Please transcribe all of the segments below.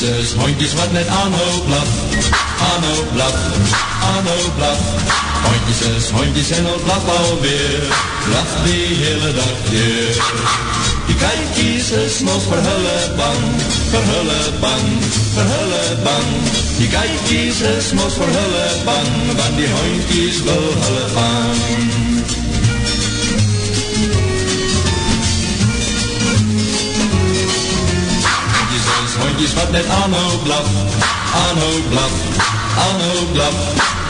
Hondjes is hondjes wat net aanhou blaf, aanhou blaf, aanhou blaf. Hondjes is hondjes en al blaf alweer, blaf die hele dag weer. Die kijkies is mos vir hulle bang, vir hulle bang, vir hulle bang. Die kijkies is mos vir hulle bang, want die hondjes wil hulle vang. Hondjes wat net aanhou blaf, aanhou blaf, aanhou blaf.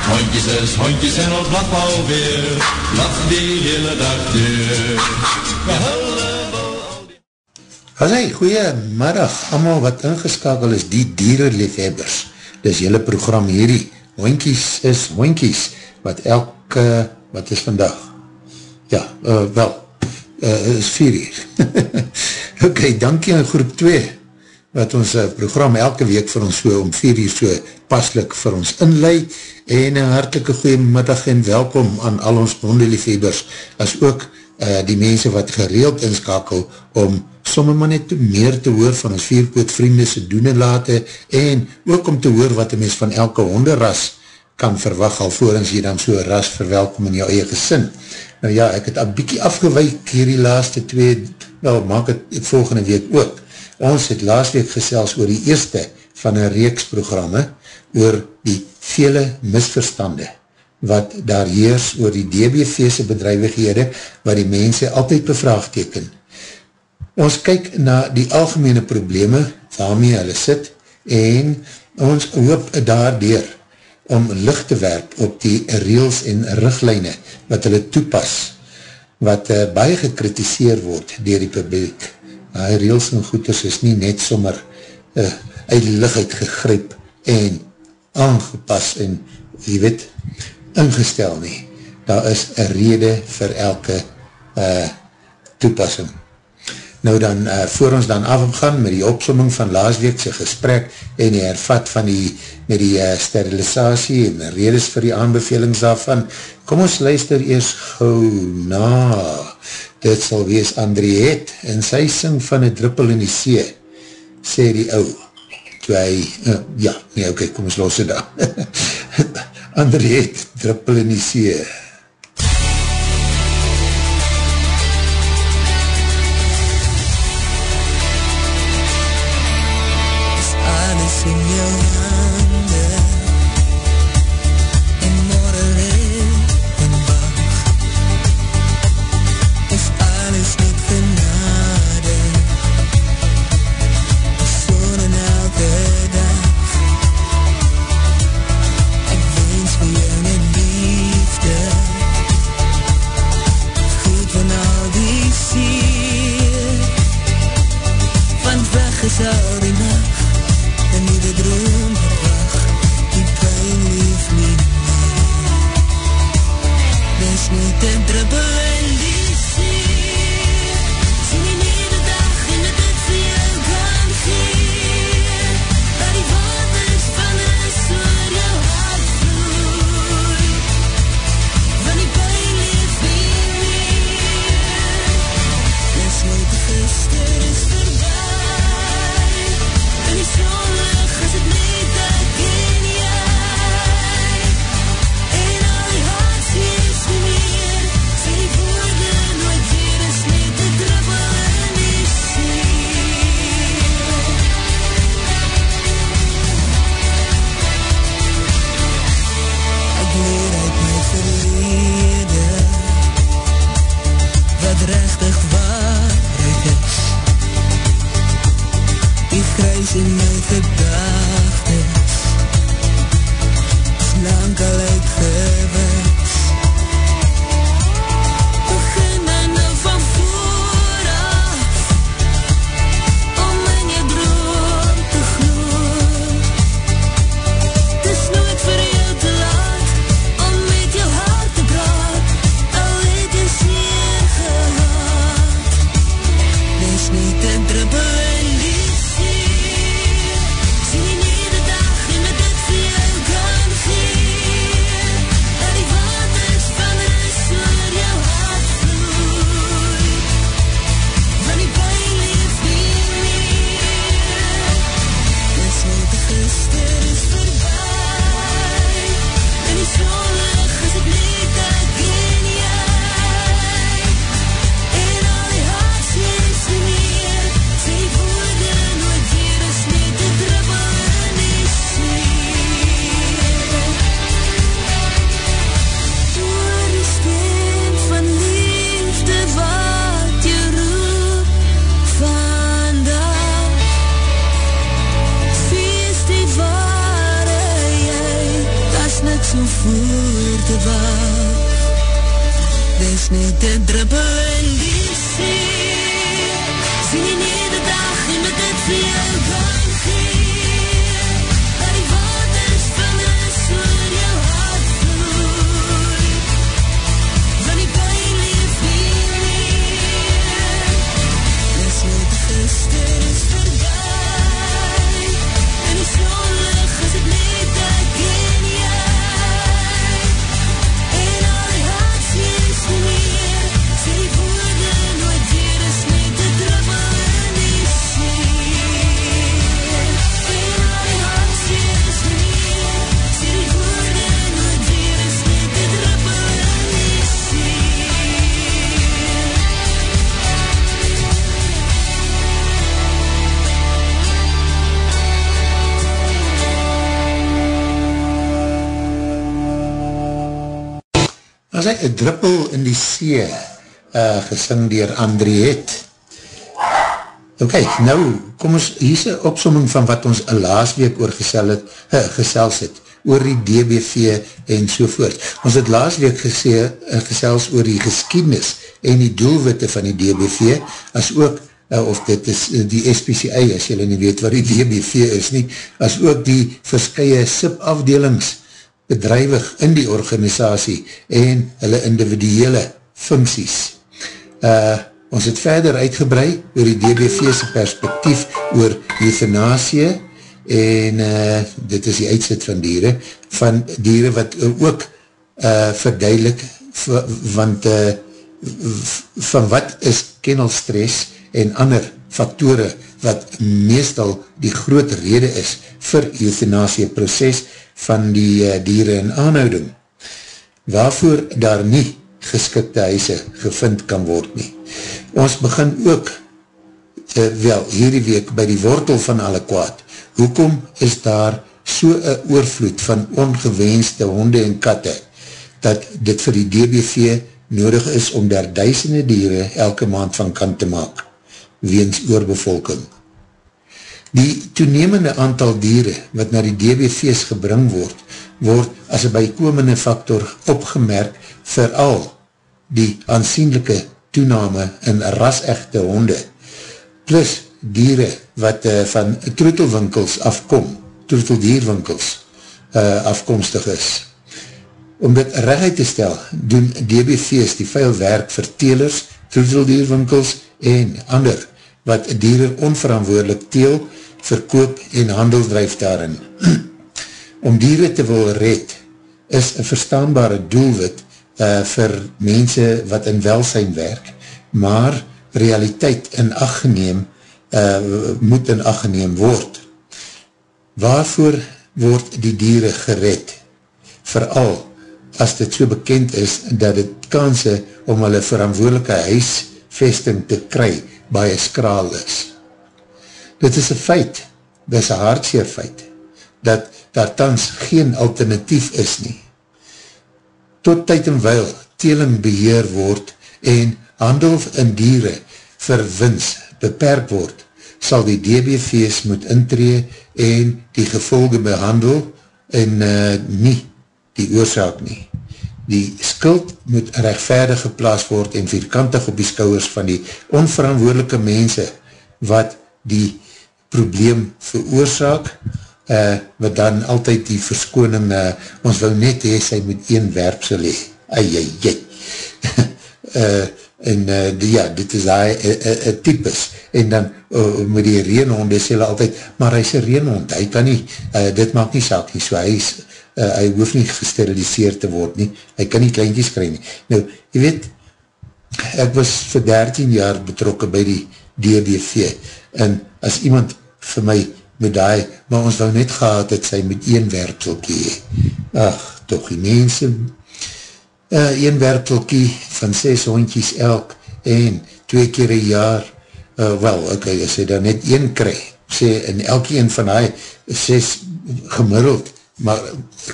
Hondjes is hondjes en al blaf alweer, blaf die hele dag deur. Hallo, goeiemiddag, allemaal wat ingeskakel is, die dierenliefhebbers. Dis jylle program hierdie, hondjies is hondjies, wat elke, wat is vandag? Ja, uh, wel, uh, is vier uur. ok, dankie aan groep 2, wat ons uh, program elke week vir ons so om vier uur so paslik vir ons inlei en een hartelike goeie middag en welkom aan al ons hondeliefhebers as ook uh, die mense wat gereeld inskakel om somme maar net meer te hoor van ons vierpoot vriendese doen en late en ook om te hoor wat die mens van elke honderras kan verwag al voorens jy dan so ras verwelkom in jou eie gesin. Nou ja, ek het een bykie afgeweik hier die laaste twee, nou maak het volgende week ook Ons het laas week gesels oor die eerste van een reeks programme oor die vele misverstande wat daar heers oor die DBV'se bedrijvighede wat die mense altyd bevraagteken. Ons kyk na die algemene probleme waarmee hulle sit en ons hoop daardoor om licht te werp op die reels en richtlijne wat hulle toepas wat uh, baie gekritiseer word dier die publiek die reels en goeders is nie net sommer uh, uit die licht gegryp en aangepas en, jy weet, ingestel nie. Daar is een rede vir elke uh, toepassing. Nou dan, uh, voor ons dan afgaan met die opsomming van laasweekse gesprek en die hervat van die, met die uh, sterilisatie en redes vir die aanbevelings daarvan, kom ons luister eers gauw na dit sal wees Andriet, en sy sing van een druppel in die see, sê die ou, toe hy, uh, ja, nee, oké, okay, kom ons los het dan. Andriet, druppel in die see. woorde wou Dis net een druppel in die see. Uh, gesing dier Andriet. Ok, nou, kom ons, hier is een opsomming van wat ons een laas week oor gesel het, uh, gesels het, oor die DBV en sovoort. Ons het laas week gesê, uh, gesels oor die geskiednis en die doelwitte van die DBV, as ook, uh, of dit is uh, die SPCI, as jylle nie weet wat die DBV is nie, as ook die verskye SIP-afdelings bedrijwig in die organisatie en hulle individuele funksies. Uh, ons het verder uitgebrei oor die DBV's perspektief oor euthanasie en uh, dit is die uitzet van dieren, van dieren wat ook uh, verduidelik want uh, van wat is kennelstress en ander faktore wat meestal die groot rede is vir euthanasie proces van die uh, dieren in aanhouding, waarvoor daar nie geskikte huise gevind kan word nie. Ons begin ook, uh, wel, hierdie week by die wortel van alle kwaad. Hoekom is daar so een oorvloed van ongewenste honde en katte, dat dit vir die DBV nodig is om daar duisende dieren elke maand van kant te maak, weens oorbevolking. Die toenemende aantal dieren wat na die DBV's gebring word, word as een bijkomende factor opgemerk vooral die aansienlijke toename in rasechte honde, plus dieren wat uh, van troetelwinkels afkom, troeteldierwinkels uh, afkomstig is. Om dit recht te stel, doen DBV's die vuil werk vir telers, troeteldierwinkels en ander wat dieren onverantwoordelik teel, verkoop en handel drijf daarin. Om dieren te wil red, is een verstaanbare doelwit uh, vir mense wat in welsijn werk, maar realiteit in acht geneem, uh, moet in acht geneem word. Waarvoor word die dieren gered? Vooral as dit so bekend is dat het kanse om hulle verantwoordelike huisvesting te kry baie skraal is. Dit is een feit, dit is een hartseer feit, dat daar tans geen alternatief is nie. Tot tyd en wel teling beheer word en handel in dieren vir wins beperk word, sal die DBV's moet intree en die gevolge behandel en uh, nie die oorzaak nie. Die skuld moet rechtvaardig geplaas word en vierkantig op die skouwers van die onverantwoordelike mense wat die probleem veroorzaak, uh, wat dan altyd die verskoning, uh, ons wil net hee, sy moet een werpsel hee, ai, ai, ai. uh, en uh, die, ja, dit is hy, uh, uh, types, en dan uh, met die reenhonde sê hulle altyd, maar hy is een reenhond, hy kan nie, uh, dit maak nie saak nie, so hy is, uh, hy hoef nie gesteriliseerd te word nie, hy kan nie kleintjes kry nie. Nou, jy weet, ek was vir 13 jaar betrokken by die DBV, en as iemand vir my met die, maar ons wou net gehad het sy met een werpselkie. Ach, toch die mense. Uh, een werpselkie van 6 hondjies elk en twee keer een jaar, uh, wel, ok, as hy dan net een kry, sê, en elke een van hy, 6 gemiddeld, maar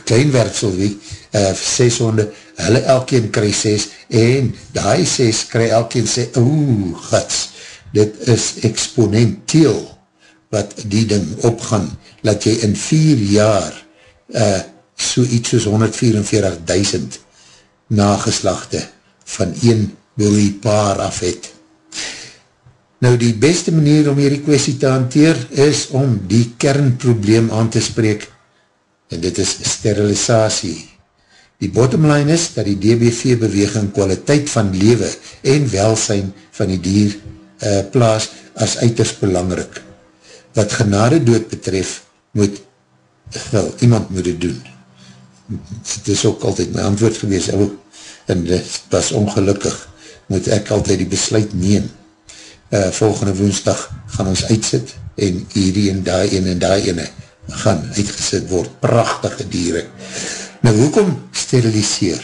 klein werpsel wie, uh, 6 honde, hulle elkeen kry 6, en die 6 kry elkeen sê, oeh, gats, dit is exponentieel, wat die ding opgaan, dat jy in vier jaar uh, so iets soos 144.000 nageslachte van een die paar af het. Nou die beste manier om hierdie kwestie te hanteer is om die kernprobleem aan te spreek en dit is sterilisatie. Die bottom line is dat die DBV beweging kwaliteit van lewe en welsijn van die dier uh, plaas as uiters belangrik. Wat genade dood betref, moet wel, iemand moet het doen. Het is ook altyd my antwoord gewees, en dit was ongelukkig, moet ek altyd die besluit neem uh, volgende woensdag gaan ons uitsit en hierdie en daai ene en daai ene gaan uitgesit word, prachtige dieren. Nou, hoekom steriliseer?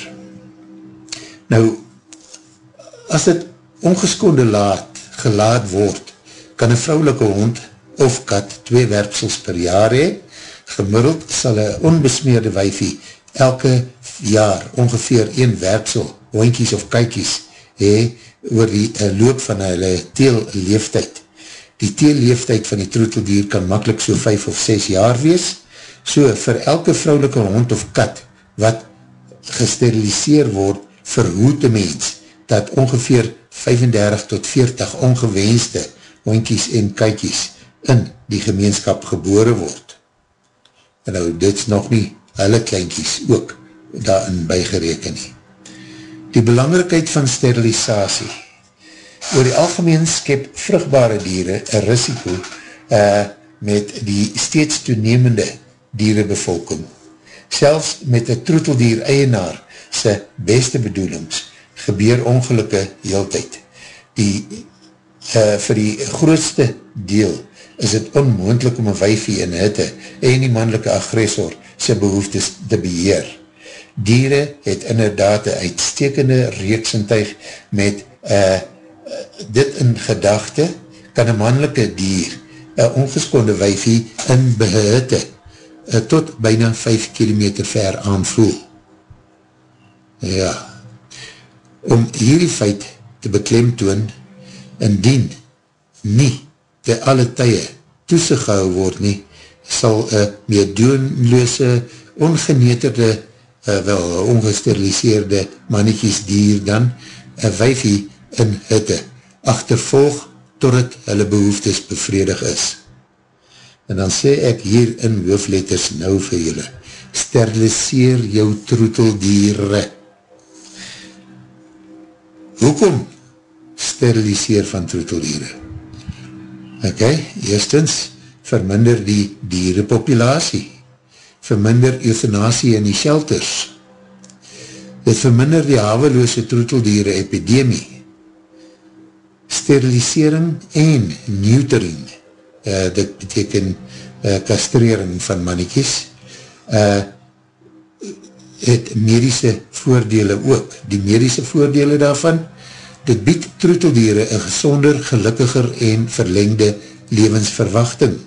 Nou, as dit ongeskonde laat, gelaat word, kan een vrouwelike hond of kat twee werpsels per jaar hee, gemiddeld sal een onbesmeerde wijfie elke jaar ongeveer een werpsel, hoinkies of kykies, hee, oor die uh, loop van hulle teelleeftijd. Die teelleeftijd van die troeteldier kan makkelijk so 5 of 6 jaar wees. So vir elke vrouwelike hond of kat wat gesteriliseer word, verhoed die mens dat ongeveer 35 tot 40 ongewenste hondkies en kykies in die gemeenskap gebore word. En nou, dit is nog nie hulle kleinkies ook daarin bijgereken nie die belangrikheid van sterilisatie. Oor die algemeen skep vrugbare dieren een risiko uh, met die steeds toenemende dierenbevolking. Selfs met een troeteldier eienaar sy beste bedoelings gebeur ongelukke heeltijd. Die, uh, vir die grootste deel is het onmoendlik om een wijfie in hitte en die mannelike agressor sy behoeftes te beheer dieren het inderdaad een uitstekende reeksintuig met uh, dit in gedachte kan een mannelike dier een ongeskonde wijfie in behutte uh, tot bijna 5 km ver aanvoel. Ja, om hierdie feit te beklemtoon indien nie te alle tye toesig gehou word nie, sal een meedoenloose, ongeneterde uh, wel ongesteriliseerde mannetjies dier dan, een wijfie in hitte, achtervolg totdat hulle behoeftes bevredig is. En dan sê ek hier in hoofletters nou vir julle, steriliseer jou troeteldiere. Hoekom steriliseer van troeteldiere? Ok, eerstens, verminder die dierepopulatie verminder euthanasie in die shelters. Dit verminder die haveloose troeteldiere epidemie. Sterilisering en neutering, uh, dit beteken uh, kastrering van mannekies, uh, het medische voordele ook. Die medische voordele daarvan, dit bied troeteldiere een gezonder, gelukkiger en verlengde levensverwachting.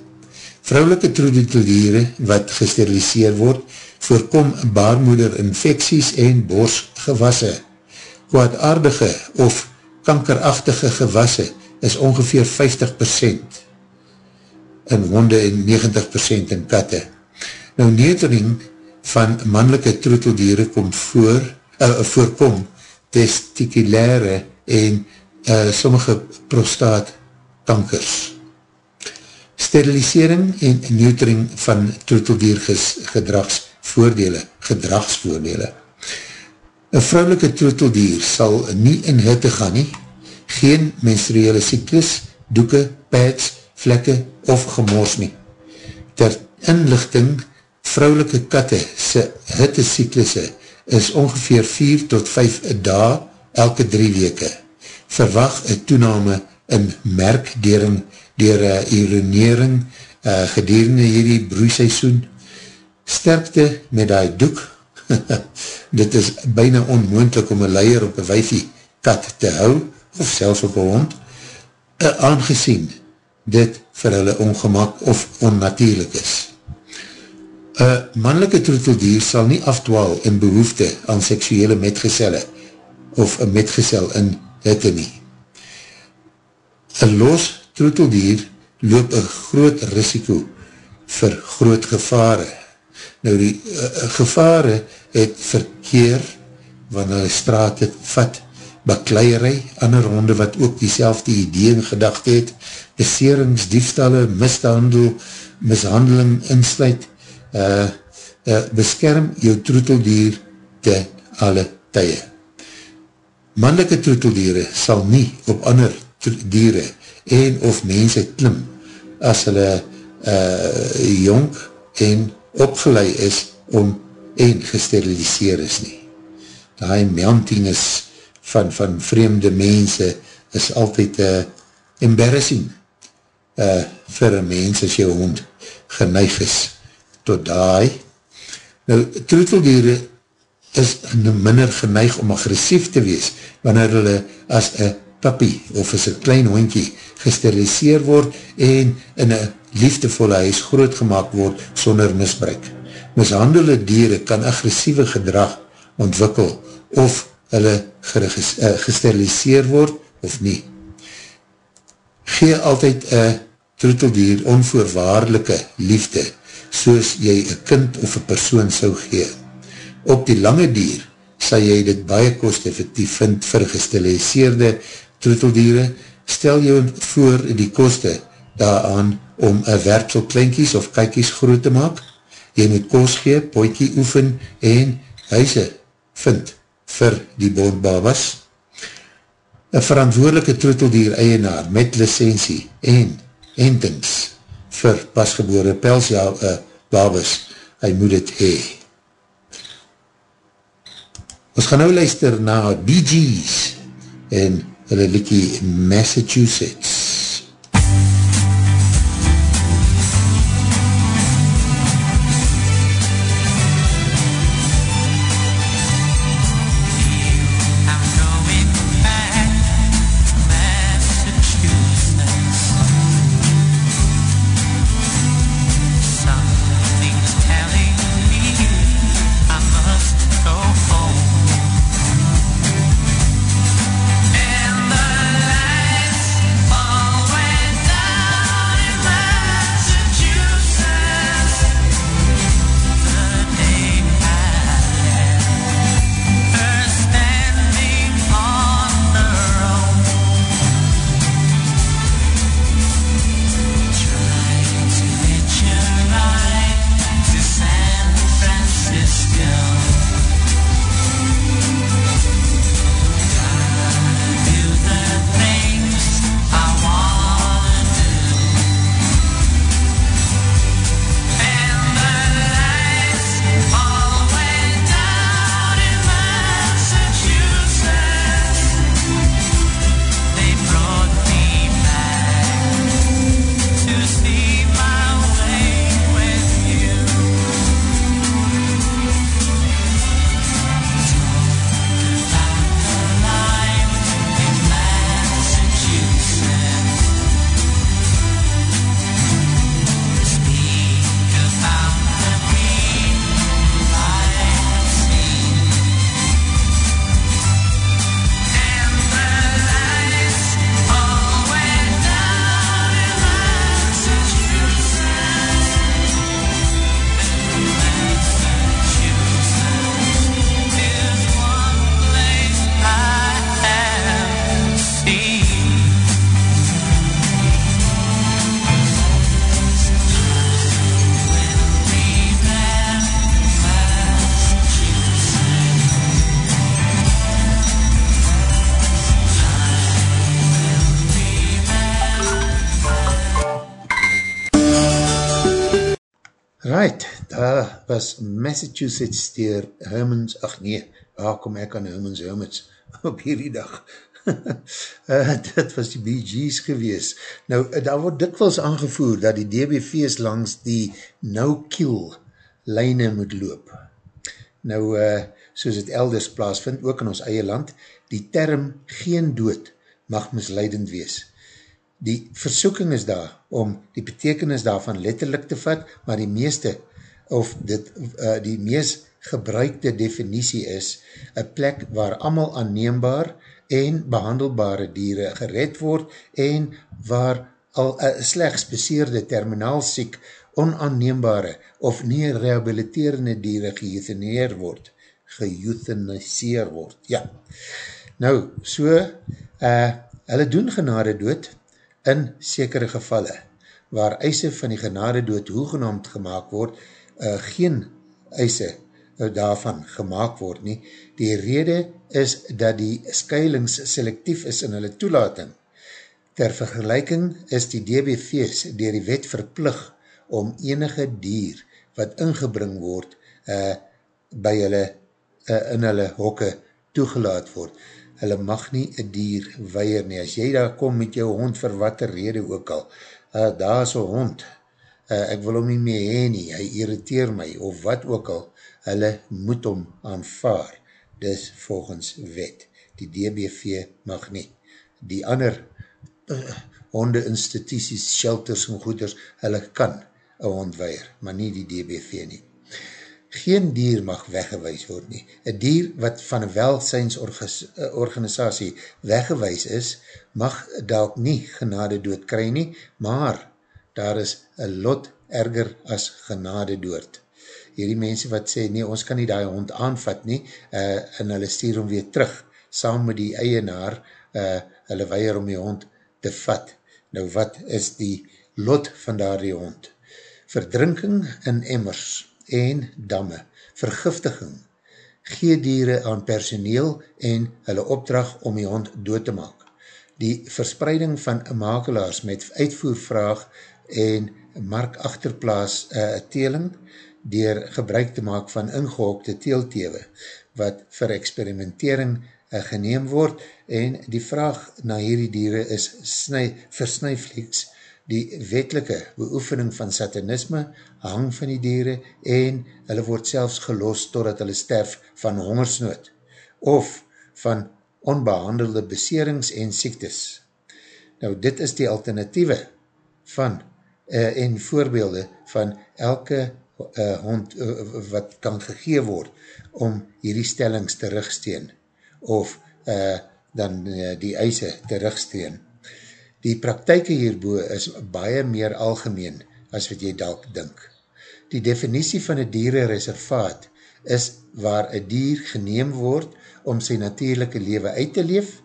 Vrouwelike troedeldiere wat gesteriliseer word, voorkom baarmoederinfecties en borsgewasse. Kwaadaardige of kankerachtige gewasse is ongeveer 50% in honde en 90% in katte. Nou neutering van mannelike troeteldiere kom voor, uh, voorkom testiculaire en uh, sommige prostaatkankers sterilisering en neutering van troeteldierges gedragsvoordele, gedragsvoordele. Een vrouwelike troeteldier sal nie in hitte gaan nie, geen menstruele cyklus, doeke, pads, vlekke of gemors nie. Ter inlichting, vrouwelike katte sy hitte cyklusse is ongeveer 4 tot 5 dae elke 3 weke. Verwacht een toename in merkdering dier uh, ironering uh, gedurende hierdie broeiseisoen. Sterkte met die doek. Dit is bijna onmoendlik om een leier op een wijfie kat te hou, of selfs op een hond, uh, aangezien dit vir hulle ongemak of onnatuurlik is. Een mannelike troeteldier sal nie afdwaal in behoefte aan seksuele metgezelle of een metgezel in hitte nie. Een los troeteldier loop een groot risiko vir groot gevare. Nou die uh, gevare het verkeer wanneer die straat het vat bakleierij, ander honde wat ook die selfde idee in gedacht het, beserings, diefstalle, mishandel, mishandeling insluit, uh, uh, beskerm jou troeteldier te alle tye. Mannelike troeteldiere sal nie op ander diere en of mense klim as hulle uh, jong en opgeleid is om en gesteriliseer is nie. Die mounting is van, van vreemde mense is altyd uh, embarrassing uh, vir een mens as jou hond geneig is tot die. Nou, troeteldiere is minder geneig om agressief te wees wanneer hulle as een papie of as een klein hondkie gesteriliseer word en in een liefdevolle huis grootgemaak word sonder misbruik. Mishandelde dieren kan agressieve gedrag ontwikkel of hulle uh, gesteriliseer word of nie. Gee altyd een troeteldier onvoorwaardelike liefde soos jy een kind of een persoon sou gee. Op die lange dier sal jy dit baie kost effectief vind vir gesteriliseerde troeteldiere. Stel jou voor die koste daaraan om een werpsel kleinkies of kykies groot te maak. Jy moet kost gee, poikie oefen en huise vind vir die bondbabas. Een verantwoordelike troeteldier eienaar met licentie en entings vir pasgebore pelsbabas, hy moet het hee. Ons gaan nou luister na Bee Gees en hulle liekie Massachusetts. Was Massachusetts dier Hermans, ach nee, waar kom ek aan Hermans Hermans op hierdie dag? uh, dit was die Bee Gees gewees. Nou, daar word dikwels aangevoer dat die DBV's langs die no-kill lijne moet loop. Nou, uh, soos het elders plaasvind, ook in ons eie land, die term geen dood mag misleidend wees. Die versoeking is daar om die betekenis daarvan letterlik te vat, maar die meeste of dit uh, die mees gebruikte definitie is, een plek waar amal aanneembaar en behandelbare dieren gered word en waar al een slechts beseerde terminaal siek, onaanneembare of nie rehabiliterende dieren geëuthaniseer word, geëuthaniseer word, ja. Nou, so, uh, hulle doen genade dood in sekere gevalle, waar eise van die genade dood hoegenaamd gemaakt word, uh, geen eise uh, daarvan gemaakt word nie. Die rede is dat die skuilings selectief is in hulle toelating. Ter vergelijking is die DBV's dier die wet verplug om enige dier wat ingebring word uh, by hulle, uh, in hulle hokke toegelaat word. Hulle mag nie een dier weier nie. As jy daar kom met jou hond vir wat rede ook al, uh, daar is een hond, uh, ek wil hom nie meer heen nie, hy irriteer my, of wat ook al, hulle moet hom aanvaar. Dis volgens wet. Die DBV mag nie. Die ander uh, honde instituties, shelters en goeders, hulle kan een hond weier, maar nie die DBV nie geen dier mag weggewees word nie. Een dier wat van een welsynsorganisatie weggewees is, mag dalk nie genade dood kry nie, maar daar is een lot erger as genade dood. Hierdie mense wat sê, nee, ons kan nie die hond aanvat nie, uh, en hulle stuur hom weer terug, saam met die eienaar, uh, hulle weier om die hond te vat. Nou wat is die lot van daar die hond? Verdrinking in emmers, en damme, vergiftiging, gee dieren aan personeel en hulle opdrag om die hond dood te maak. Die verspreiding van makelaars met uitvoervraag en markachterplaas uh, teeling dier gebruik te maak van ingehokte teeltewe wat vir experimentering uh, geneem word en die vraag na hierdie dieren is snu, versnuiflieks die wetelike beoefening van satanisme hang van die dieren en hulle word selfs gelos totdat hulle sterf van hongersnood of van onbehandelde beserings en siektes. Nou dit is die alternatieve van uh, en voorbeelde van elke uh, hond uh, wat kan gegee word om hierdie stellings terugsteen of uh, dan uh, die eise terugsteen. Die praktijke hierboe is baie meer algemeen as wat jy dalk dink. Die definitie van een dierenreservaat is waar een dier geneem word om sy natuurlijke leven uit te leef,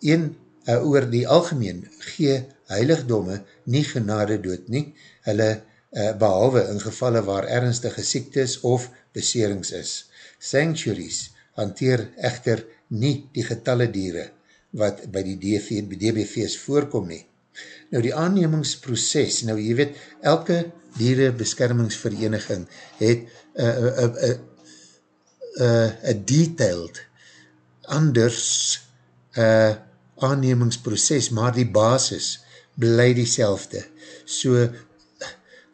een uh, oor die algemeen gee heiligdomme nie genade dood nie, hulle uh, behalwe in gevalle waar ernstige siektes of beserings is. Sanctuaries hanteer echter nie die getalle dieren wat by die DBV's voorkom nie. Nou die aannemingsproces, nou jy weet, elke dierenbeskermingsvereniging het een uh, uh, uh, uh, uh, detailed anders uh, aannemingsproces, maar die basis bly die selfde. So,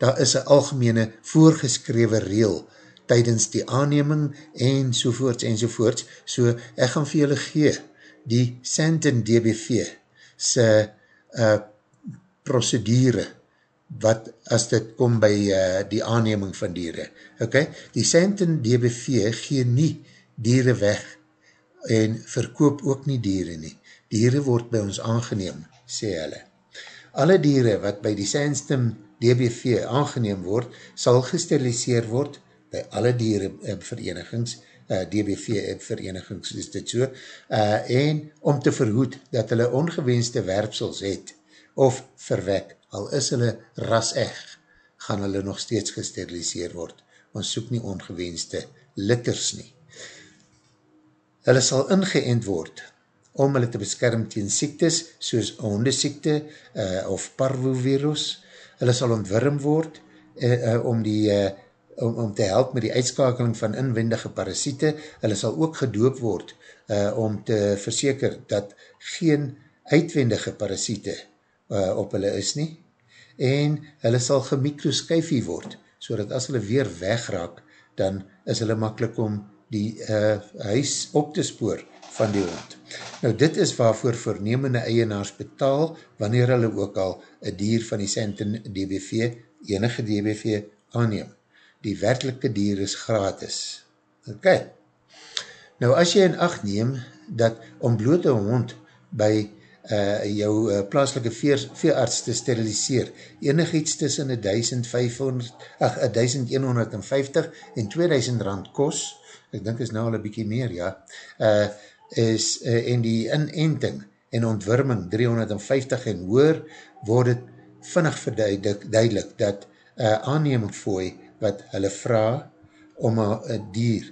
daar is een algemene voorgeskrewe reel tydens die aanneming en sovoorts en sovoorts. So, ek gaan vir julle gee die Santon DBV se uh, procedure wat as dit kom by uh, die aanneming van dieren. Okay? Die Santon DBV gee nie dieren weg en verkoop ook nie dieren nie. Dieren word by ons aangeneem, sê hulle. Alle dieren wat by die Santon DBV aangeneem word, sal gesteriliseer word by alle dieren verenigings, uh, DBV verenigings is dit so, uh, en om te verhoed dat hulle ongewenste werpsels het of verwek, al is hulle ras eg, gaan hulle nog steeds gesteriliseer word. Ons soek nie ongewenste litters nie. Hulle sal ingeënd word om hulle te beskerm tegen siektes soos hondesiekte uh, of parvovirus. Hulle sal ontwirm word uh, uh, om die uh, om, om te help met die uitskakeling van inwendige parasiete. Hulle sal ook gedoop word uh, om te verseker dat geen uitwendige parasiete uh, op hulle is nie. En hulle sal gemikroskifie word, so dat as hulle weer wegraak, dan is hulle makkelijk om die uh, huis op te spoor van die hond. Nou dit is waarvoor voornemende eienaars betaal, wanneer hulle ook al een dier van die Santon DBV, enige DBV aanneem die werkelike dier is gratis. Ok. Nou as jy in acht neem, dat om blote hond by uh, jou uh, plaaslike veer, veearts te steriliseer, enig iets tussen 1500, ach, 1150 en 2000 rand kos, ek dink is nou al een bykie meer, ja, uh, is, uh, en die inenting en ontwirming 350 en hoor, word het vinnig verduidelik dat uh, aanneming fooi wat hulle vraag om een dier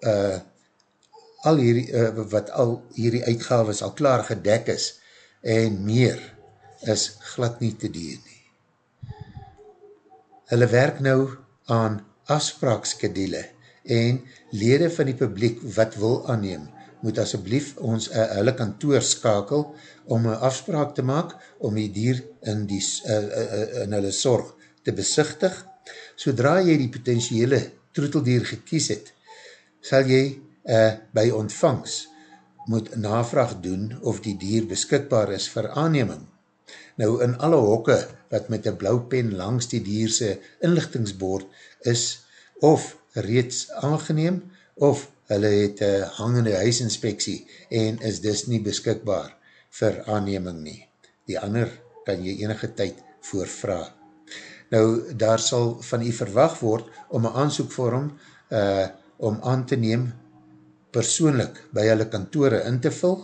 uh, al hierdie, uh, wat al hierdie uitgaves al klaar gedek is en meer is glad nie te dier nie. Hulle werk nou aan afspraakskedele en lede van die publiek wat wil aanneem, moet asjeblief ons uh, hulle kantoor skakel om een afspraak te maak om die dier in, die, uh, uh, in hulle sorg te besichtig. Sodra jy die potentiële troeteldier gekies het, sal jy uh, by ontvangs moet navraag doen of die dier beskikbaar is vir aanneming. Nou in alle hokke wat met een blauw pen langs die dierse inlichtingsboord is of reeds aangeneem of hulle het een hangende huisinspeksie en is dus nie beskikbaar vir aanneming nie. Die ander kan jy enige tyd voorvra. Nou, daar sal van u verwacht word om een aansoekvorm uh, om aan te neem persoonlik by hulle kantore in te vul,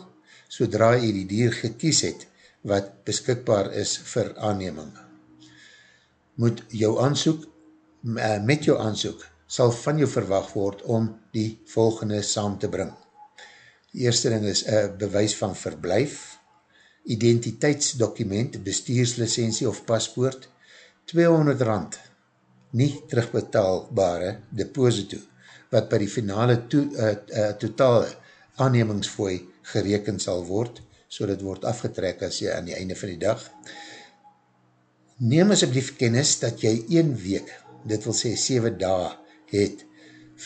sodra jy die dier gekies het wat beskikbaar is vir aanneming. Moet jou aansoek, uh, met jou aansoek, sal van jou verwacht word om die volgende saam te bring. Die eerste ding is een bewys van verblijf, identiteitsdokument, bestuurslicensie of paspoort, 200 rand, nie terugbetaalbare deposito, wat by die finale to, uh, uh, totale aannemingsfooi gereken sal word, so dit word afgetrek as jy aan die einde van die dag. Neem asblief kennis dat jy een week, dit wil sê 7 dae, het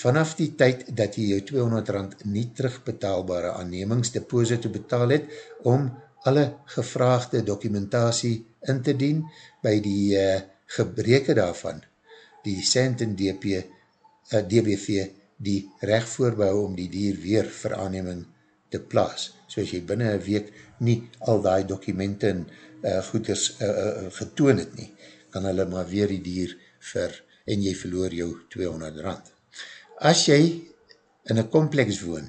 vanaf die tyd dat jy jou 200 rand nie terugbetaalbare aannemingsdeposito betaal het, om alle gevraagde dokumentatie in te dien by die uh, gebreke daarvan, die Santon DP, uh, DBV die recht voorbouw om die dier weer vir aanneming te plaas. So as jy binnen een week nie al die dokumente en uh, goeders uh, uh, getoon het nie, kan hulle maar weer die dier vir en jy verloor jou 200 rand. As jy in een complex woon,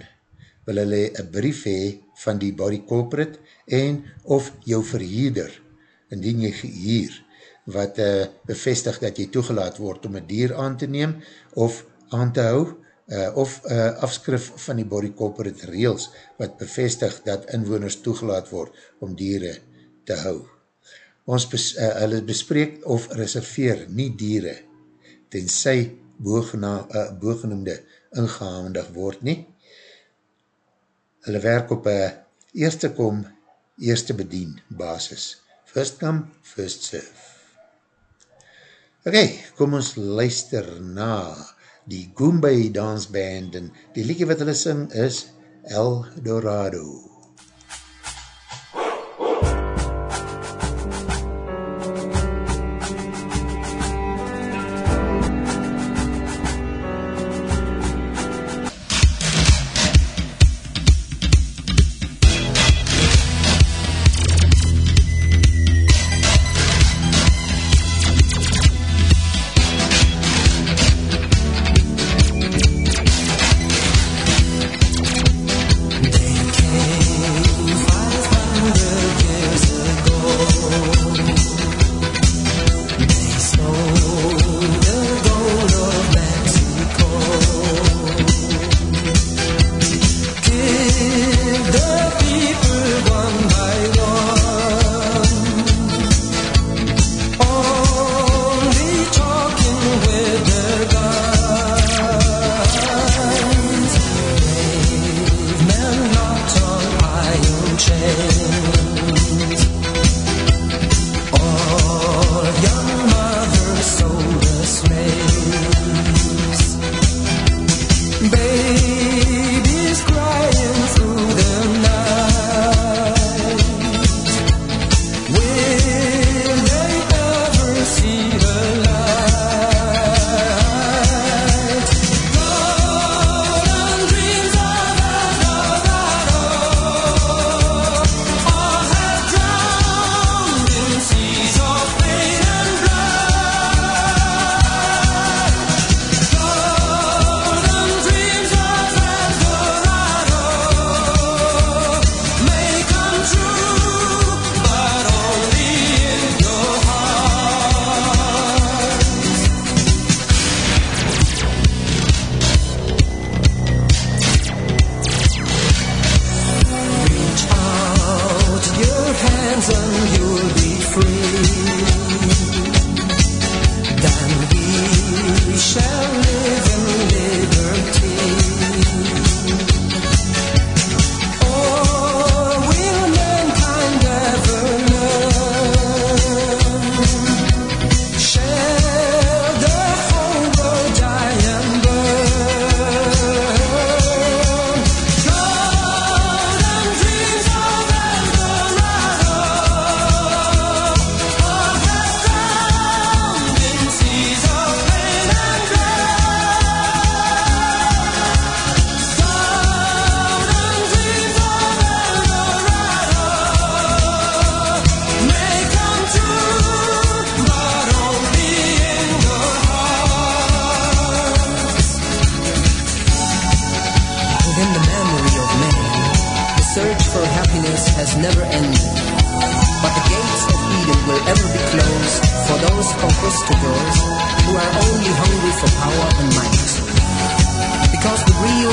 wil hulle een brief hee van die body corporate en of jou verhuurder, indien jy gehuur, wat uh, bevestig dat jy toegelaat word om een dier aan te neem of aan te hou, uh, of uh, afskrif van die body corporate reels, wat bevestig dat inwoners toegelaat word om dieren te hou. Ons bes, uh, hulle bespreek of reserveer nie dieren tenzij boogenoemde uh, ingehandig word nie. Hulle werk op een eerste kom, eerste bedien basis. First come, first serve. Ok, kom ons luister na die Goombay Dance Band en die liedje wat hulle sing is El Dorado. boys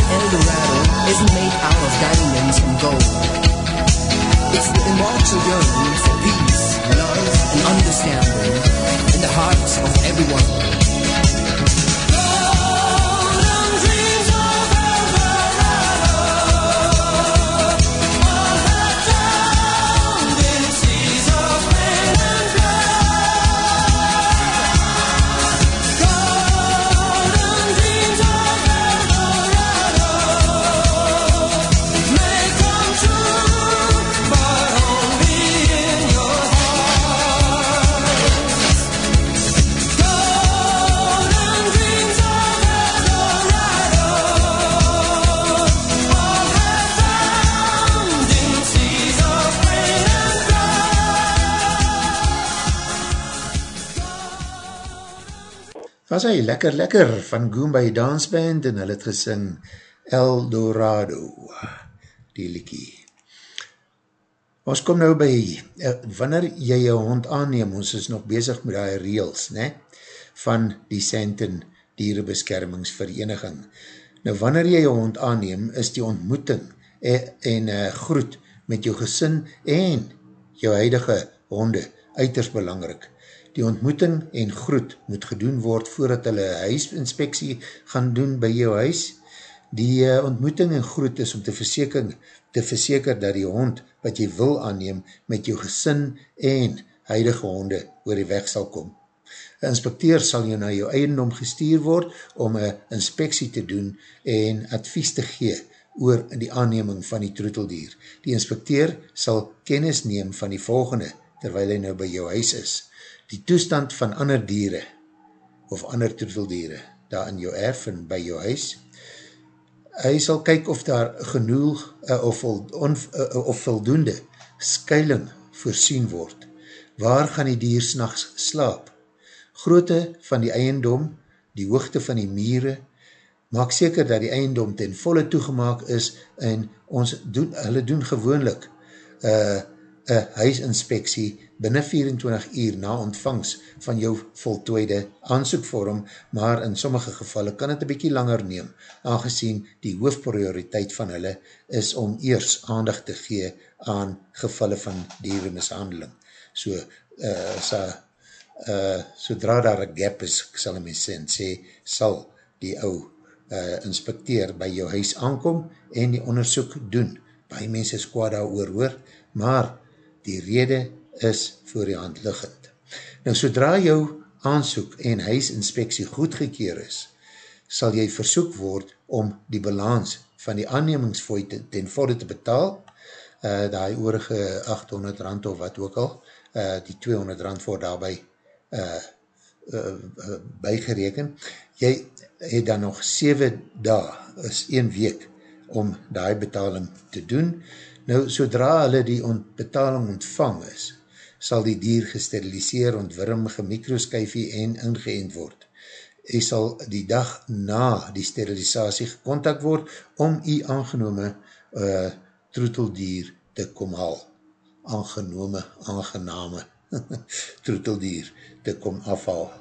the real El Dorado isn't made out of diamonds and gold. It's the immortal yearning for peace, love, and understanding in the hearts of everyone. Was hy lekker lekker van Goombay Dance Band en hy het gesing El Dorado, die liekie. Ons kom nou by, eh, wanneer jy jou hond aanneem, ons is nog bezig met die reels, ne, van die Senten Dierenbeskermingsvereniging. Nou, wanneer jy jou hond aanneem, is die ontmoeting en, en uh, groet met jou gesin en jou huidige honde uiters belangrik die ontmoeting en groet moet gedoen word voordat hulle huisinspeksie gaan doen by jou huis. Die uh, ontmoeting en groet is om te verseker, te verseker dat die hond wat jy wil aanneem met jou gesin en huidige honde oor die weg sal kom. Een inspecteur sal jou na jou eiendom gestuur word om een inspeksie te doen en advies te gee oor die aanneming van die troeteldier. Die inspecteur sal kennis neem van die volgende terwijl hy nou by jou huis is die toestand van ander diere of ander troeteldiere daar in jou erf en by jou huis. Hy sal kyk of daar genoeg uh, of, on, uh, of voldoende skuiling voorsien word. Waar gaan die dier s'nachts slaap? Groote van die eiendom, die hoogte van die miere, maak seker dat die eiendom ten volle toegemaak is en ons doen, hulle doen gewoonlik uh, een huisinspeksie binnen 24 uur na ontvangst van jou voltooide aansoekvorm, maar in sommige gevalle kan het een bykie langer neem, aangezien die hoofdprioriteit van hulle is om eers aandag te gee aan gevalle van dierenmishandeling. So, uh, sa, uh, sodra daar een gap is, ek sal my sê, sê, sal die ou uh, inspecteer by jou huis aankom en die onderzoek doen. Baie mense is kwaad daar oor hoor, maar die rede is voor die hand liggend. Nou, sodra jou aansoek en huisinspeksie goedgekeer is, sal jy versoek word om die balans van die aannemingsfooi ten volle te betaal, uh, die oorige 800 rand of wat ook al, uh, die 200 rand voor daarby uh, uh, uh, bygereken. Jy het dan nog 7 dae, is 1 week, om die betaling te doen. Nou, sodra hulle die ont betaling ontvang is, sal die dier gesteriliseer, ontwirm, gemikroskuyfie en ingeënd word. Hy sal die dag na die sterilisatie gecontact word om die aangenome uh, troeteldier te kom haal. Aangenome, aangename troeteldier te kom afhaal.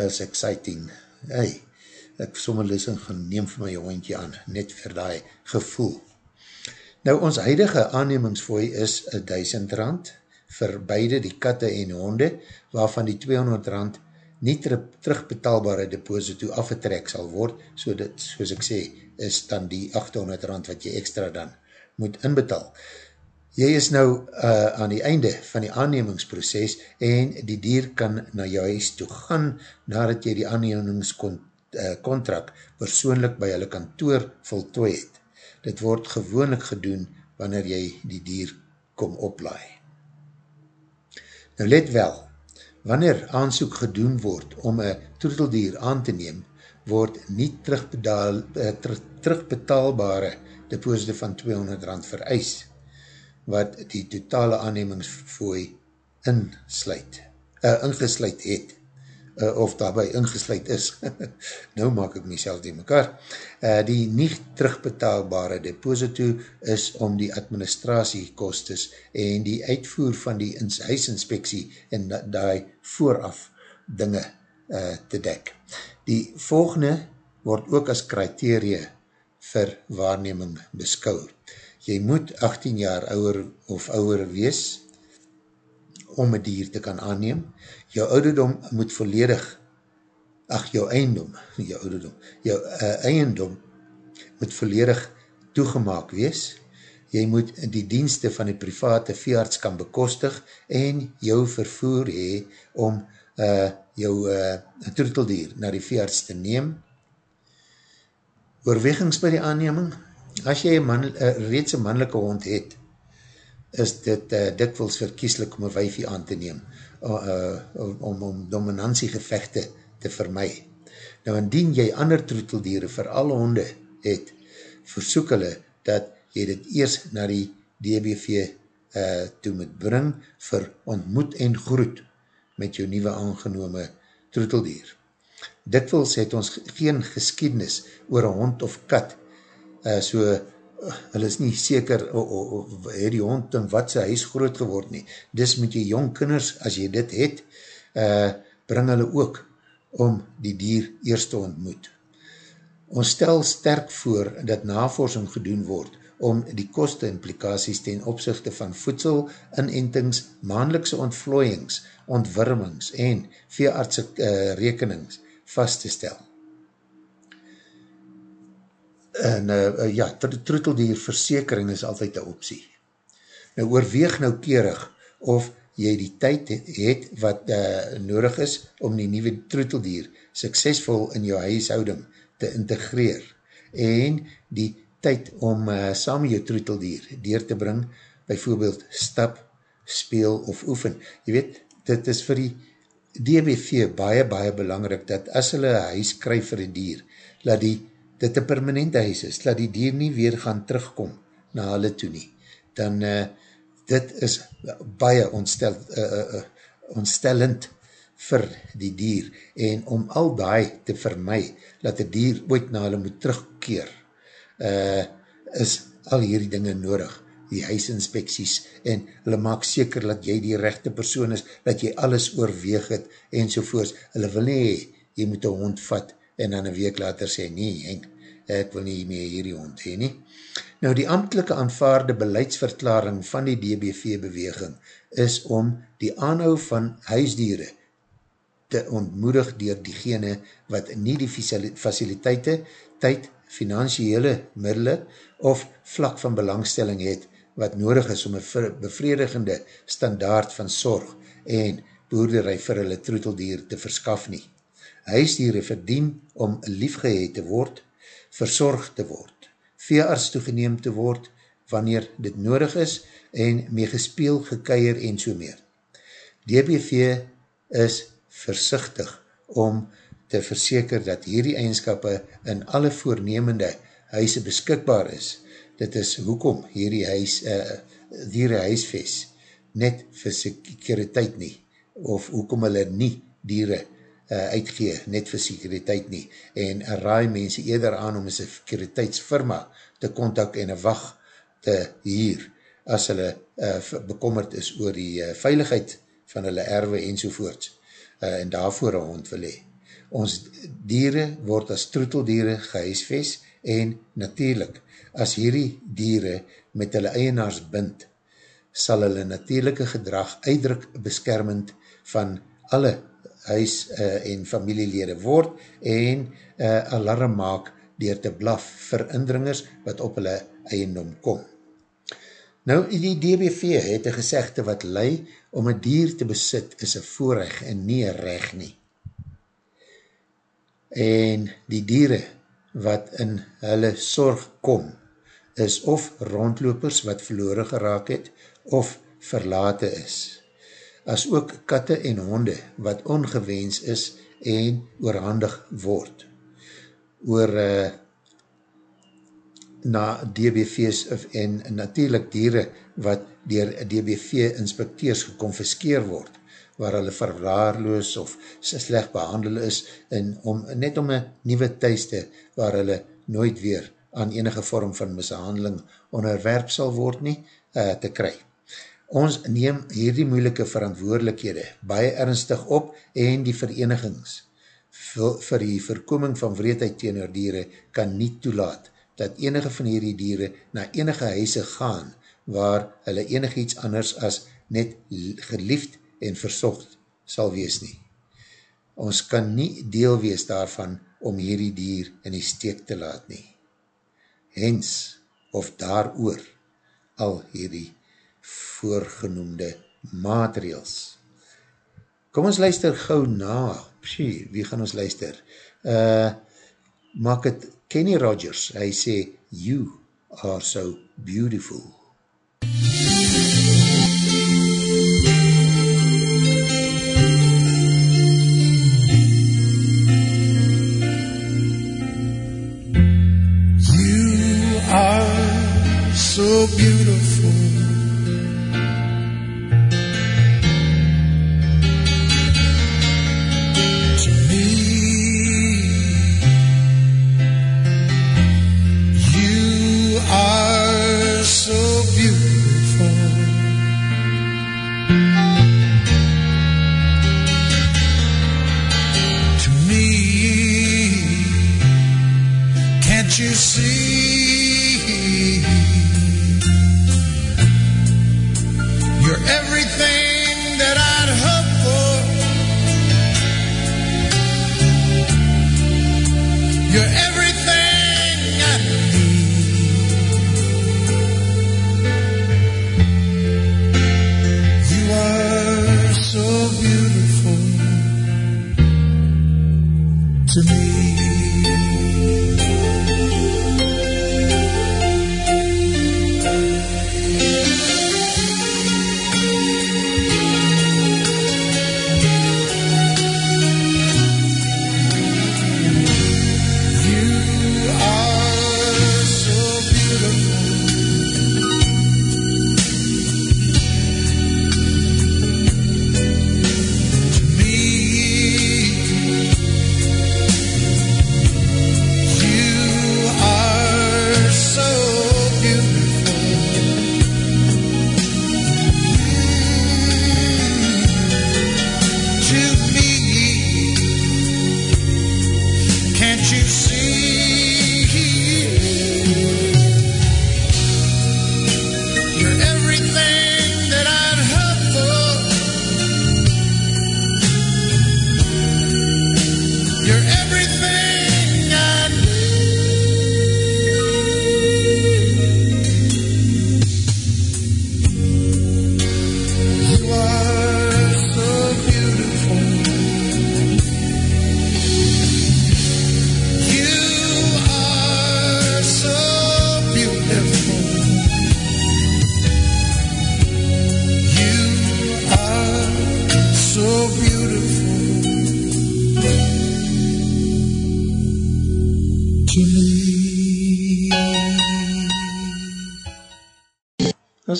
Is exciting. Hey, ek sommer lissing gaan neem vir my hondje aan, net vir die gevoel. Nou, ons huidige aannemingsfooi is 1000 rand, vir beide die katte en honde, waarvan die 200 rand nie ter, terugbetaalbare deposito afgetrek sal word, so dit, soos ek sê, is dan die 800 rand wat jy extra dan moet inbetaal. Jy is nou uh, aan die einde van die aannemingsproces en die dier kan na jou huis toe gaan nadat jy die aannemingskontrakt uh, persoonlik by hulle kantoor voltooi het. Dit word gewoonlik gedoen wanneer jy die dier kom oplaai. Nou let wel, wanneer aansoek gedoen word om een troeteldier aan te neem, word nie eh, terugbetaalbare deposite van 200 rand vereis, wat die totale aannemingsfooi insluit, uh, ingesluit het uh, of daarby ingesluit is. nou maak ek myself die mekaar. Uh, die nie terugbetaalbare deposito is om die administratiekostes en die uitvoer van die huisinspeksie en die vooraf dinge uh, te dek. Die volgende word ook as kriterie vir waarneming beskou. Jy moet 18 jaar ouwer of ouwer wees om een dier te kan aanneem. Jou ouderdom moet volledig, ach, jou eiendom, jou ouderdom, jou uh, eiendom moet volledig toegemaak wees. Jy moet die dienste van die private veearts kan bekostig en jou vervoer hee om uh, jou uh, troeteldier na die veearts te neem. Oorwegings by die aanneming, as jy man, uh, reeds een mannelike hond het, is dit uh, dikwils verkieslik om een wijfie aan te neem, om, om dominantiegevechte te vermy. Nou, indien jy ander troeteldiere vir alle honde het, versoek hulle dat jy dit eers na die DBV uh, toe moet bring vir ontmoet en groet met jou nieuwe aangenome troeteldier. Dikwils het ons geen geskiednis oor een hond of kat, uh, so hulle is nie seker o, o, o, het die hond in wat sy huis groot geword nie. Dis moet jy jong kinders, as jy dit het, uh, bring hulle ook om die dier eerst te ontmoet. Ons stel sterk voor dat navorsing gedoen word om die koste implikaties ten opzichte van voedsel, inentings, maandelikse ontvlooiings, ontwirmings en veeartse uh, rekenings vast te stel. En uh, ja, troeteldier versekering is altyd een optie. Nou oorweeg nou keerig of jy die tyd het wat uh, nodig is om die nieuwe troeteldier suksesvol in jou huishouding te integreer en die tyd om uh, saam jou troeteldier deur te bring, byvoorbeeld stap, speel of oefen. Je weet, dit is vir die DBV baie, baie belangrik dat as hulle huis kryf vir die dier, laat die, dit een permanente huis is, laat die dier nie weer gaan terugkom na hulle toe nie. Dan uh, dit is baie ontstel, uh, uh, ontstellend vir die dier en om al die te vermy, dat die dier ooit na hulle moet terugkeer, uh, is al hierdie dinge nodig die huisinspekties en hulle maak seker dat jy die rechte persoon is, dat jy alles oorweeg het en sovoorts. Hulle wil nie, jy moet een hond vat en dan een week later sê, nee Henk, ek wil nie meer hierdie hond heen nie. Nou die ambtelike aanvaarde beleidsverklaring van die DBV beweging is om die aanhou van huisdiere te ontmoedig dier diegene wat nie die faciliteite, tyd, financiële middele of vlak van belangstelling het wat nodig is om een bevredigende standaard van sorg en boerderij vir hulle troeteldier te verskaf nie. Huisdiere verdien om liefgeheed te word, verzorgd te word, veearts toegeneem te word, wanneer dit nodig is en mee gespeel, gekeier en so meer. DBV is versichtig om te verseker dat hierdie eigenskap in alle voornemende huise beskikbaar is, dit is hoekom hierdie huis, uh, dieren huisves, net vir sekuriteit nie, of hoekom hulle nie dieren uh, uitgee, net vir sekuriteit nie, en raai mense eerder aan om een sekuriteitsfirma te kontak en een wacht te hier, as hulle uh, bekommerd is oor die uh, veiligheid van hulle erwe enzovoorts, uh, en daarvoor een hond wil hee. Ons dieren word as troeteldieren gehuisves, en natuurlijk, as hierdie diere met hulle eienaars bind, sal hulle natuurlijke gedrag uitdruk beskermend van alle huis uh, en familielede word en uh, alarm maak dier te blaf vir indringers wat op hulle eiendom kom. Nou, die DBV het een gezegde wat lei om een dier te besit is een voorrecht en nie een recht nie. En die diere wat in hulle sorg kom, is of rondlopers wat verloren geraak het, of verlate is. As ook katte en honde wat ongewens is en oorhandig word. Oor uh, na DBV's en natuurlijk dieren wat dier DBV inspecteers geconfiskeer word, waar hulle verwaarloos of slecht behandel is, en om, net om een nieuwe thuiste waar hulle nooit weer aan enige vorm van mishandeling onderwerp sal word nie, uh, te kry. Ons neem hierdie moeilike verantwoordelikhede baie ernstig op en die verenigings vir die voorkoming van vreedheid teenoor dieren kan nie toelaat dat enige van hierdie dieren na enige huise gaan waar hulle enig iets anders as net geliefd en versocht sal wees nie. Ons kan nie deel wees daarvan om hierdie dier in die steek te laat nie. Hens of daar oor al hierdie voorgenoemde maatregels. Kom ons luister gauw na. Psie, wie gaan ons luister? Uh, maak het Kenny Rogers. Hy sê, you are so beautiful. You are so beautiful.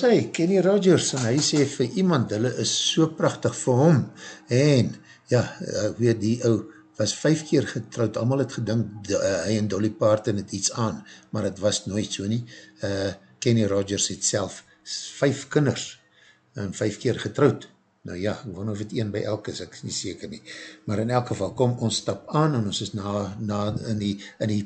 Sê hy, Kenny Rogers, en hy sê vir iemand, hulle is so prachtig vir hom, en, ja, weet, die ou was vijf keer getrouwd, allemaal het gedink, uh, hy en Dolly Parton het iets aan, maar het was nooit so nie, uh, Kenny Rogers het self vijf kinders, en vijf keer getrouwd, nou ja, ek wonder of het een by elk is, ek is nie seker nie, maar in elk geval, kom ons stap aan, en ons is na, na in die, in die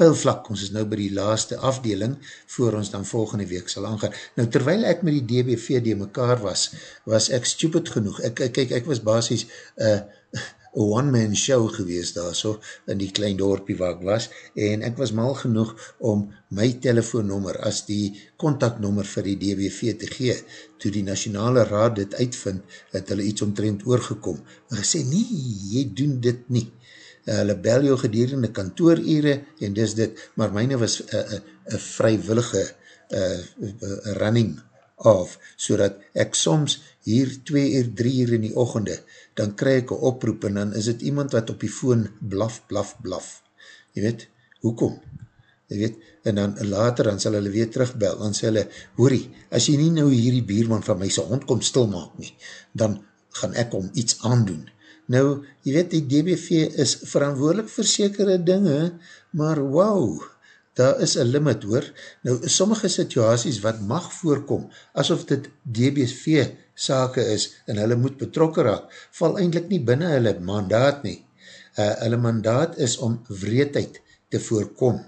pijlvlak, ons is nou by die laaste afdeling, voor ons dan volgende week sal aangaan. Nou, terwijl ek met die DBV die mekaar was, was ek stupid genoeg, ek, ek, ek, ek was basis uh, een one-man show gewees daar so, in die klein dorpie waar ek was, en ek was mal genoeg om my telefoonnummer as die contactnummer vir die DBV te gee. Toe die nationale raad dit uitvind, het hulle iets omtrent oorgekom, en gesê, nee, jy doen dit nie. Uh, hulle bel jou gedurende kantoorure, en dis dit, maar myne was een uh, vrywillige uh, running af, so dat ek soms hier 2 uur, 3 uur in die ochende, dan krijg ek een oproep, en dan is het iemand wat op die phone blaf, blaf, blaf. Je weet, hoekom? Je weet, en dan later, dan sal hulle weer terugbel, dan sê hulle, hoorie, as jy nie nou hierdie bierman van my sy hond kom stilmaak nie, dan gaan ek om iets aandoen. Nou, jy weet, die DBV is verantwoordelik vir sekere dinge, maar wauw, daar is een limit hoor. Nou, sommige situaties wat mag voorkom, asof dit DBSV sake is en hulle moet betrokken raak, val eindelijk nie binnen hulle mandaat nie. Uh, hulle mandaat is om vreedheid te voorkom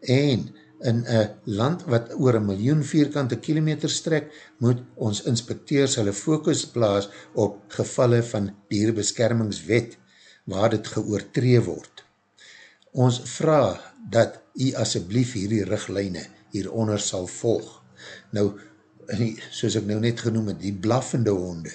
en in een land wat oor een miljoen vierkante kilometer strek, moet ons inspecteurs hulle focus plaas op gevalle van dierebeskermingswet, waar dit geoortree word. Ons vraag dat u asseblief hierdie richtlijne hieronder sal volg. Nou, soos ek nou net genoem het, die blaffende honde.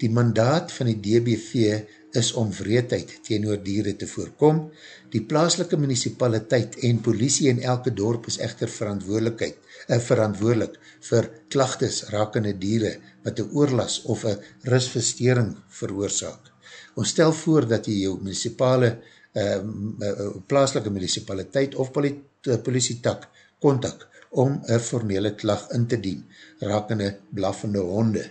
Die mandaat van die DBV is om vreedheid teenoor dieren te voorkom. Die plaaslike municipaliteit en politie in elke dorp is echter verantwoordelikheid, uh, verantwoordelik vir klachtes rakende dieren wat een oorlas of een risvestering veroorzaak. Ons stel voor dat jy jou municipale, uh, uh, plaaslike municipaliteit of politietak kontak om een formele klag in te dien, rakende blaffende honde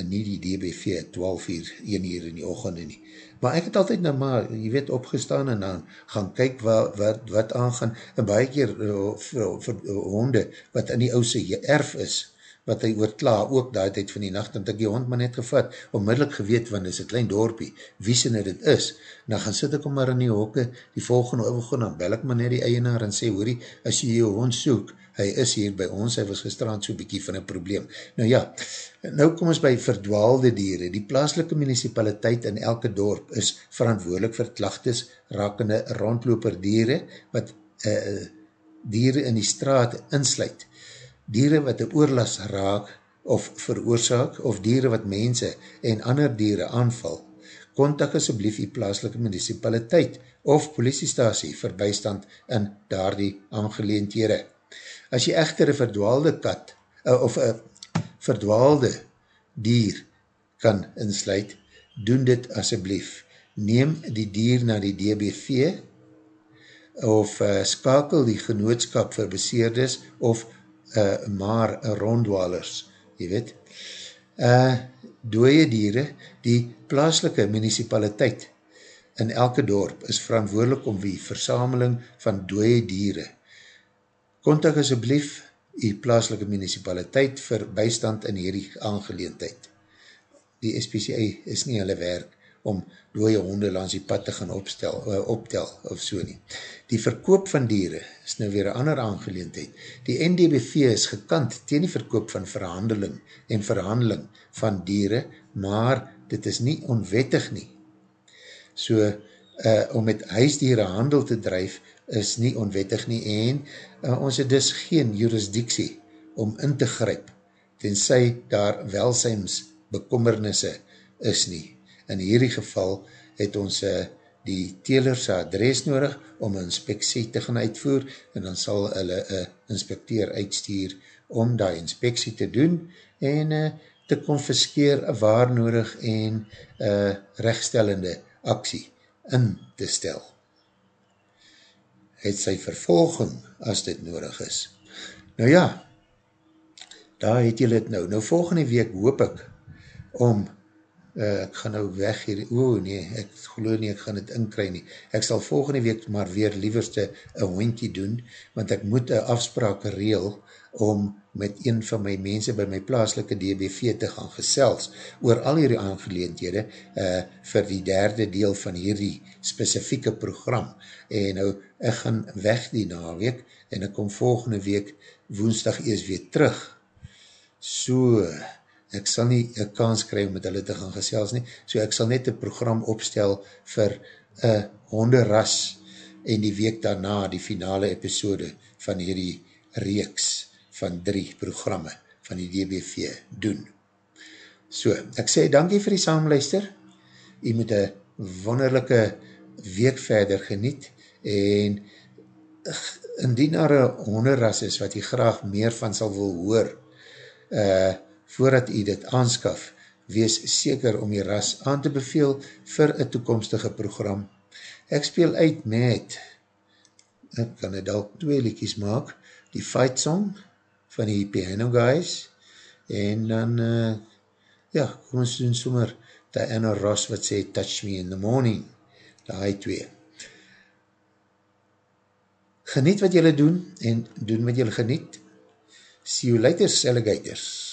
en nie die DBV 12 uur, 1 uur in die ochende nie. Maar ek het altyd nou maar, jy weet, opgestaan en dan gaan kyk wat, wat, wat aangaan, en baie keer uh, vir, vir uh, honde, wat in die ouse erf is, wat hy oorkla, ook daai tijd van die nacht, en ek die hond maar net gevat, onmiddellik geweet, want is een klein dorpie, wie sy net het is, dan gaan sit ek om maar in die hokke, die volgende overgaan, dan bel ek maar net die eienaar, en sê, hoorie, as jy jou hond soek, hy is hier by ons, hy was gestrand so'n bykie van een probleem. Nou ja, nou kom ons by verdwaalde dieren. Die plaaslike municipaliteit in elke dorp is verantwoordelik vir klachtes rakende rondloper dieren, wat uh, dieren in die straat insluit. Dieren wat een oorlas raak of veroorzaak, of dieren wat mense en ander dieren aanval, kontak asjeblief die plaaslike municipaliteit of politiestasie vir bystand in daar die aangeleentere. As jy echter een verdwaalde kat, uh, of een verdwaalde dier kan insluit, doen dit asseblief. Neem die dier na die DBV, of uh, skakel die genootskap vir beseerdes, of uh, maar rondwalers, jy weet. Uh, dooie dieren, die plaaslike municipaliteit in elke dorp is verantwoordelik om die versameling van dooie dieren kontak asjeblief die plaaslike municipaliteit vir bystand in hierdie aangeleentheid. Die SPCA is nie hulle werk om dooie honde langs die pad te gaan opstel, uh, optel of so nie. Die verkoop van dieren is nou weer een ander aangeleentheid. Die NDBV is gekant teen die verkoop van verhandeling en verhandeling van dieren, maar dit is nie onwettig nie. So, uh, om met huisdieren handel te drijf, is nie onwettig nie en uh, ons het dus geen jurisdiksie om in te gryp tenzij daar welsyns bekommernisse is nie. In hierdie geval het ons uh, die telerse adres nodig om een inspeksie te gaan uitvoer en dan sal hulle een inspekteer uitstuur om die inspeksie te doen en uh, te confiskeer waar nodig en uh, rechtstellende aksie in te stel het sy vervolging as dit nodig is. Nou ja, daar het jy dit nou. Nou volgende week hoop ek om, uh, ek gaan nou weg hier, o nee, ek geloof nie, ek gaan dit inkry nie. Ek sal volgende week maar weer lieverste een hondje doen, want ek moet een afspraak reel om met een van my mense by my plaaslike DBV te gaan gesels oor al hierdie aangeleendhede uh, vir die derde deel van hierdie specifieke program. En nou, ek gaan weg die naweek en ek kom volgende week woensdag eers weer terug. So, ek sal nie een kans kry om met hulle te gaan gesels nie, so ek sal net een program opstel vir een honderras en die week daarna die finale episode van hierdie reeks van drie programme van die DBV doen. So, ek sê dankie vir die saamluister. Jy moet een wonderlijke week verder geniet en indien daar een honderras is wat jy graag meer van sal wil hoor, uh, voordat jy dit aanskaf, wees seker om jy ras aan te beveel vir een toekomstige program. Ek speel uit met, ek kan het al twee liedjes maak, die fight song, van die piano guys, en dan, uh, ja, kom ons doen sommer Diana Ross wat sê, touch me in the morning, die twee. geniet wat jylle doen en doen wat jylle geniet. See you later, alligators.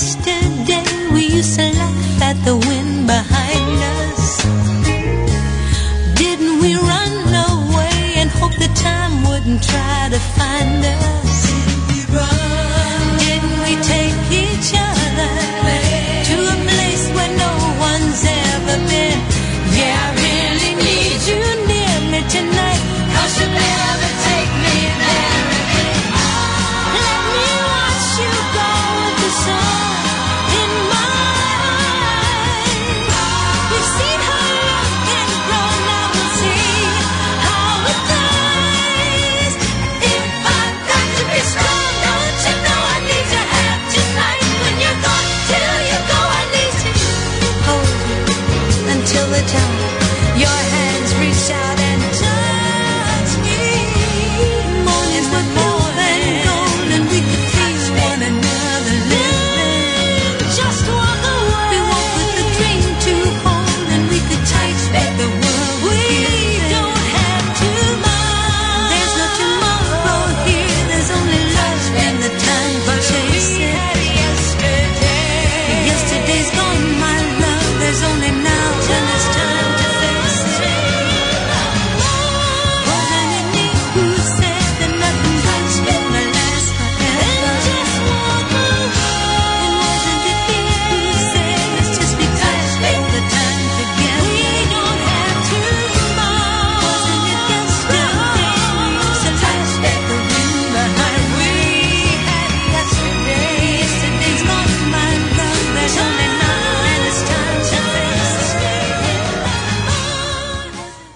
Still.